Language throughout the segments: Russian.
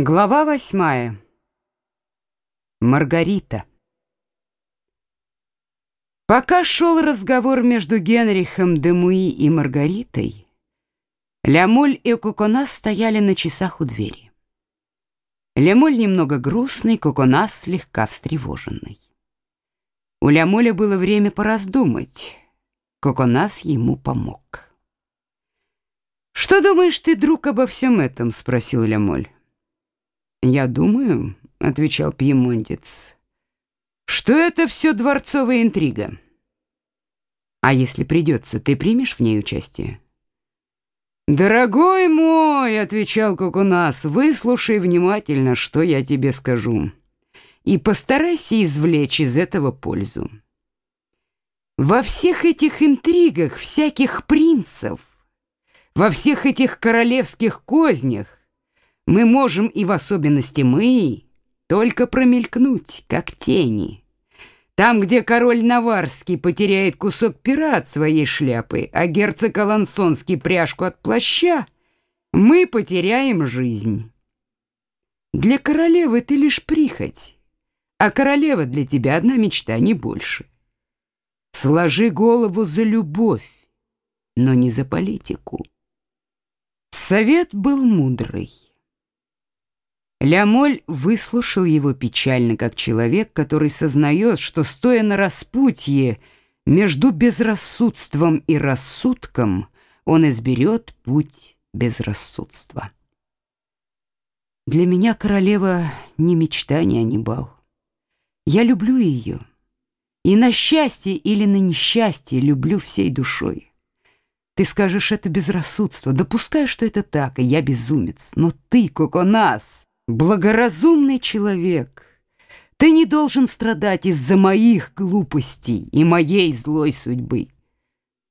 Глава восьмая. Маргарита. Пока шел разговор между Генрихом де Муи и Маргаритой, Лямоль и Коконас стояли на часах у двери. Лямоль немного грустный, Коконас слегка встревоженный. У Лямоля было время пораздумать. Коконас ему помог. «Что думаешь ты, друг, обо всем этом?» — спросил Лямоль. «Я думаю», — отвечал пьемонтец, «что это все дворцовая интрига. А если придется, ты примешь в ней участие?» «Дорогой мой», — отвечал Кокунас, — «выслушай внимательно, что я тебе скажу, и постарайся извлечь из этого пользу. Во всех этих интригах всяких принцев, во всех этих королевских кознях мы можем, и в особенности мы, только промелькнуть, как тени. Там, где король Наварский потеряет кусок пера от своей шляпы, а герцог Алансонский пряжку от плаща, мы потеряем жизнь. Для королевы ты лишь прихоть, а королева для тебя одна мечта, не больше. Сложи голову за любовь, но не за политику. Совет был мудрый. Лямоль выслушал его печально, как человек, который сознает, что, стоя на распутье между безрассудством и рассудком, он изберет путь безрассудства. Для меня королева не мечта, не Анибал. Я люблю ее, и на счастье или на несчастье люблю всей душой. Ты скажешь, это безрассудство. Допускай, что это так, и я безумец. Но ты, Коконас, Благоразумный человек, ты не должен страдать из-за моих глупостей и моей злой судьбы.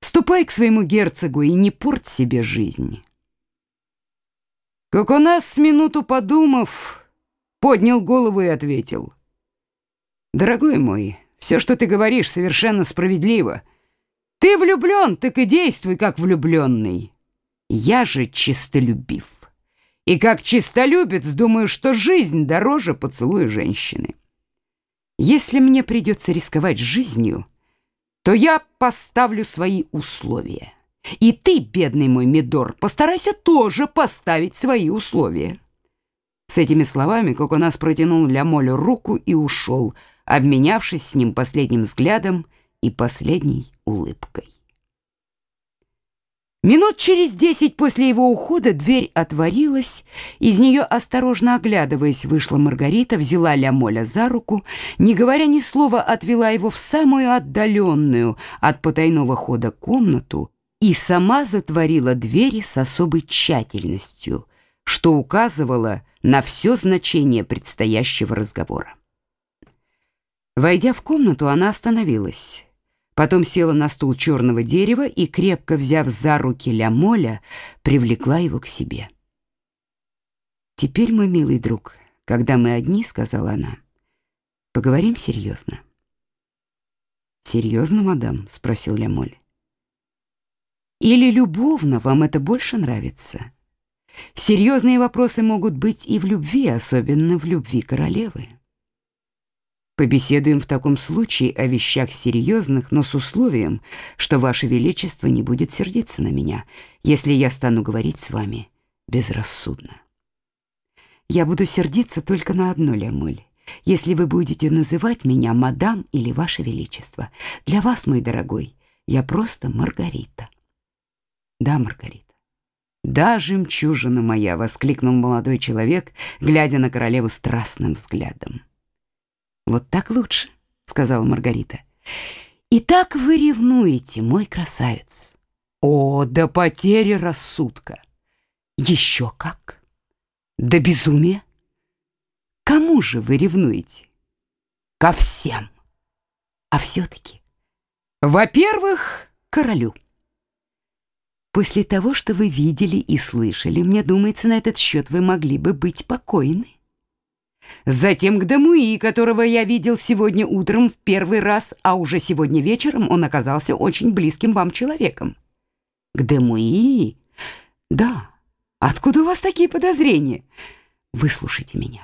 Ступай к своему герцогу и не порть себе жизнь. Как у нас с минуту подумав, поднял голову и ответил. Дорогой мой, все, что ты говоришь, совершенно справедливо. Ты влюблен, так и действуй, как влюбленный. Я же чистолюбив. И как чистолюбец думаю, что жизнь дороже поцелуя женщины. Если мне придется рисковать жизнью, то я поставлю свои условия. И ты, бедный мой Мидор, постарайся тоже поставить свои условия. С этими словами Коконас протянул Лямолю руку и ушел, обменявшись с ним последним взглядом и последней улыбкой. Минут через десять после его ухода дверь отворилась, из нее, осторожно оглядываясь, вышла Маргарита, взяла Лямоля за руку, не говоря ни слова, отвела его в самую отдаленную от потайного хода комнату и сама затворила двери с особой тщательностью, что указывало на все значение предстоящего разговора. Войдя в комнату, она остановилась. Потом села на стул черного дерева и, крепко взяв за руки Лямоля, привлекла его к себе. «Теперь, мой милый друг, когда мы одни, — сказала она, — поговорим серьезно». «Серьезно, мадам?» — спросил Лямоль. «Или любовно вам это больше нравится? Серьезные вопросы могут быть и в любви, особенно в любви королевы». Побеседуем в таком случае о вещах серьезных, но с условием, что Ваше Величество не будет сердиться на меня, если я стану говорить с вами безрассудно. Я буду сердиться только на одно, Лямуль, если вы будете называть меня мадам или Ваше Величество. Для вас, мой дорогой, я просто Маргарита. Да, Маргарита. «Да, жемчужина моя!» — воскликнул молодой человек, глядя на королеву страстным взглядом. «Вот так лучше», — сказала Маргарита. «И так вы ревнуете, мой красавец». «О, до потери рассудка!» «Еще как! До безумия!» «Кому же вы ревнуете?» «Ко всем!» «А все-таки...» «Во-первых, королю». После того, что вы видели и слышали, мне думается, на этот счет вы могли бы быть покойны. Затем к Дамуи, которого я видел сегодня утром в первый раз, а уже сегодня вечером он оказался очень близким вам человеком. К Дамуи? Да. Откуда у вас такие подозрения? Выслушайте меня.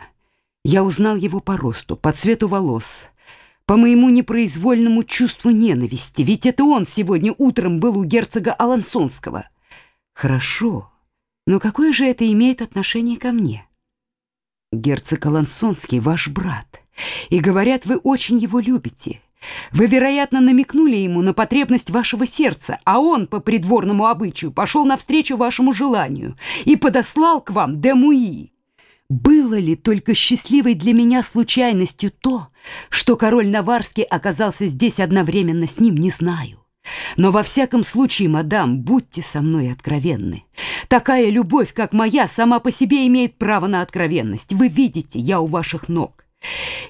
Я узнал его по росту, по цвету волос, по моему непроизвольному чувству ненависти, ведь это он сегодня утром был у герцога Алансонского. Хорошо, но какое же это имеет отношение ко мне? Герцог Алансонский ваш брат, и говорят, вы очень его любите. Вы, вероятно, намекнули ему на потребность вашего сердца, а он по придворному обычаю пошел навстречу вашему желанию и подослал к вам Демуи. Было ли только счастливой для меня случайностью то, что король Наварский оказался здесь одновременно с ним, не знаю. Но во всяком случае, мадам, будьте со мной откровенны. Такая любовь, как моя, сама по себе имеет право на откровенность. Вы видите, я у ваших ног.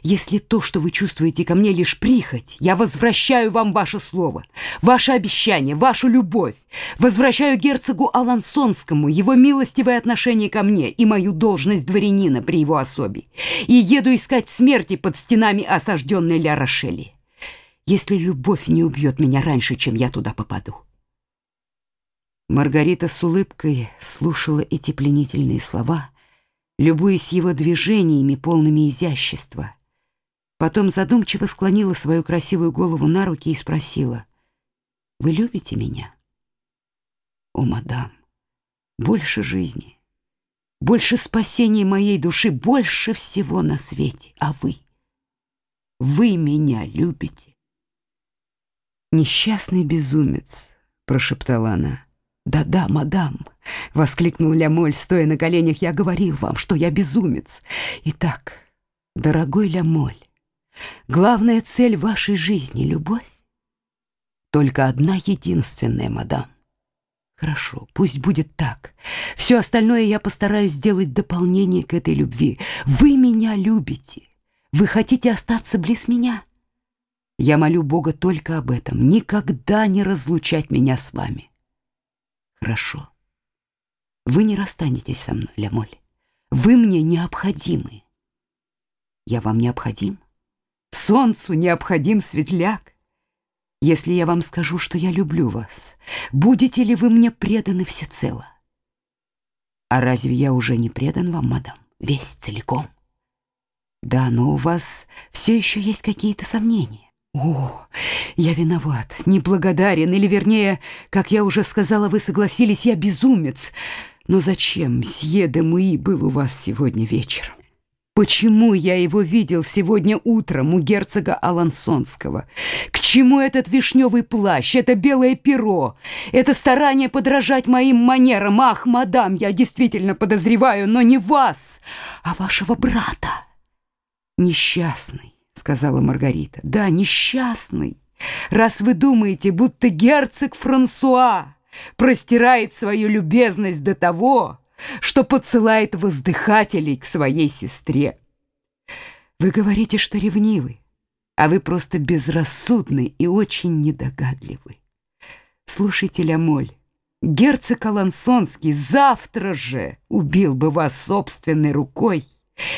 Если то, что вы чувствуете ко мне, лишь прихоть, я возвращаю вам ваше слово, ваше обещание, вашу любовь. Возвращаю герцогу Алансонскому его милостивое отношение ко мне и мою должность дворянина при его особе. И еду искать смерти под стенами осажденной Ля Рошели. Если любовь не убьет меня раньше, чем я туда попаду. Маргарита с улыбкой слушала эти пленительные слова, любуясь его движениями, полными изящества. Потом задумчиво склонила свою красивую голову на руки и спросила, «Вы любите меня?» «О, мадам, больше жизни, больше спасения моей души, больше всего на свете, а вы? Вы меня любите?» «Несчастный безумец», — прошептала она, «Да-да, мадам!» — воскликнул Лямоль, стоя на коленях. «Я говорил вам, что я безумец. Итак, дорогой Лямоль, главная цель вашей жизни — любовь? Только одна единственная, мадам. Хорошо, пусть будет так. Все остальное я постараюсь сделать дополнение к этой любви. Вы меня любите. Вы хотите остаться близ меня?» Я молю Бога только об этом, никогда не разлучать меня с вами. Хорошо. Вы не расстанетесь со мной, Лямоль. Вы мне необходимы. Я вам необходим? Солнцу необходим светляк. Если я вам скажу, что я люблю вас, будете ли вы мне преданы всецело? А разве я уже не предан вам, мадам, весь целиком? Да, но у вас все еще есть какие-то сомнения. О, я виноват, неблагодарен, или вернее, как я уже сказала, вы согласились, я безумец. Но зачем мсье де Муи был у вас сегодня вечером? Почему я его видел сегодня утром у герцога Алансонского? К чему этот вишневый плащ, это белое перо, это старание подражать моим манерам? Ах, мадам, я действительно подозреваю, но не вас, а вашего брата. Несчастный — сказала Маргарита. «Да, несчастный, раз вы думаете, будто герцог Франсуа простирает свою любезность до того, что подсылает воздыхателей к своей сестре. Вы говорите, что ревнивы, а вы просто безрассудны и очень недогадливы. Слушайте, Лямоль, герцог Алансонский завтра же убил бы вас собственной рукой,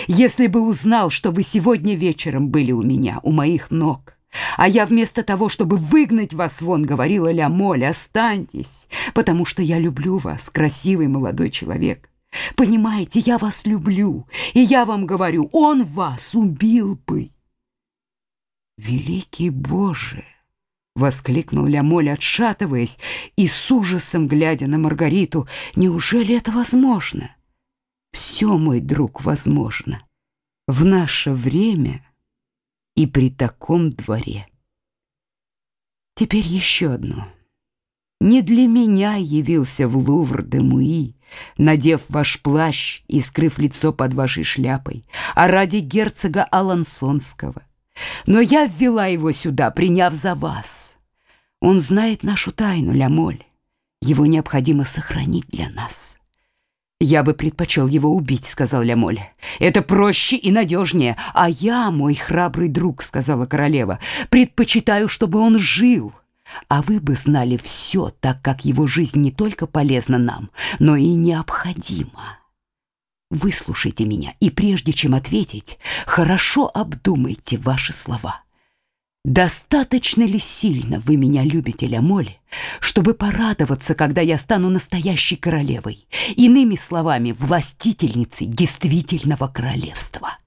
если бы узнал, что вы сегодня вечером были у меня, у моих ног, а я вместо того, чтобы выгнать вас вон, говорила Ля Моль, останьтесь, потому что я люблю вас, красивый молодой человек. Понимаете, я вас люблю, и я вам говорю, он вас убил бы. Великий Боже! Воскликнул Лямоль, отшатываясь и с ужасом глядя на Маргариту. Неужели это возможно? Все, мой друг, возможно. В наше время и при таком дворе. Теперь еще одно. Не для меня явился в Лувр де Муи, надев ваш плащ и скрыв лицо под вашей шляпой, а ради герцога Алансонского. Но я ввела его сюда, приняв за вас. Он знает нашу тайну, Лямоль. Его необходимо сохранить для нас. «Я бы предпочел его убить», — сказал Лямоль. «Это проще и надежнее. А я, мой храбрый друг», — сказала королева, — «предпочитаю, чтобы он жил. А вы бы знали все, так как его жизнь не только полезна нам, но и необходима. Выслушайте меня, и прежде чем ответить, хорошо обдумайте ваши слова. Достаточно ли сильно вы меня любите, Лямоль, чтобы порадоваться, когда я стану настоящей королевой, иными словами, властительницей действительного королевства?